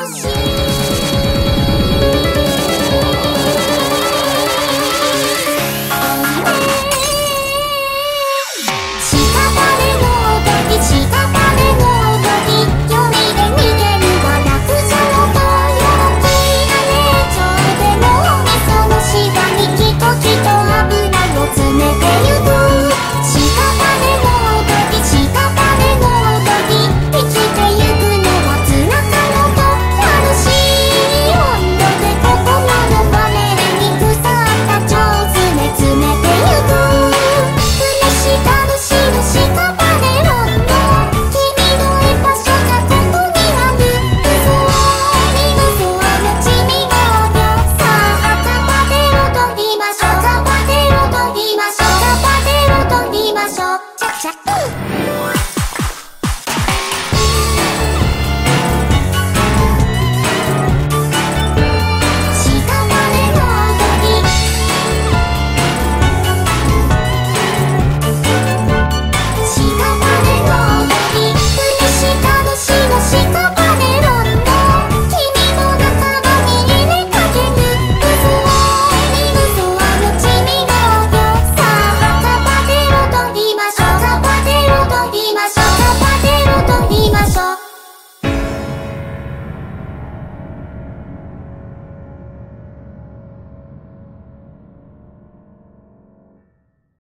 Oh,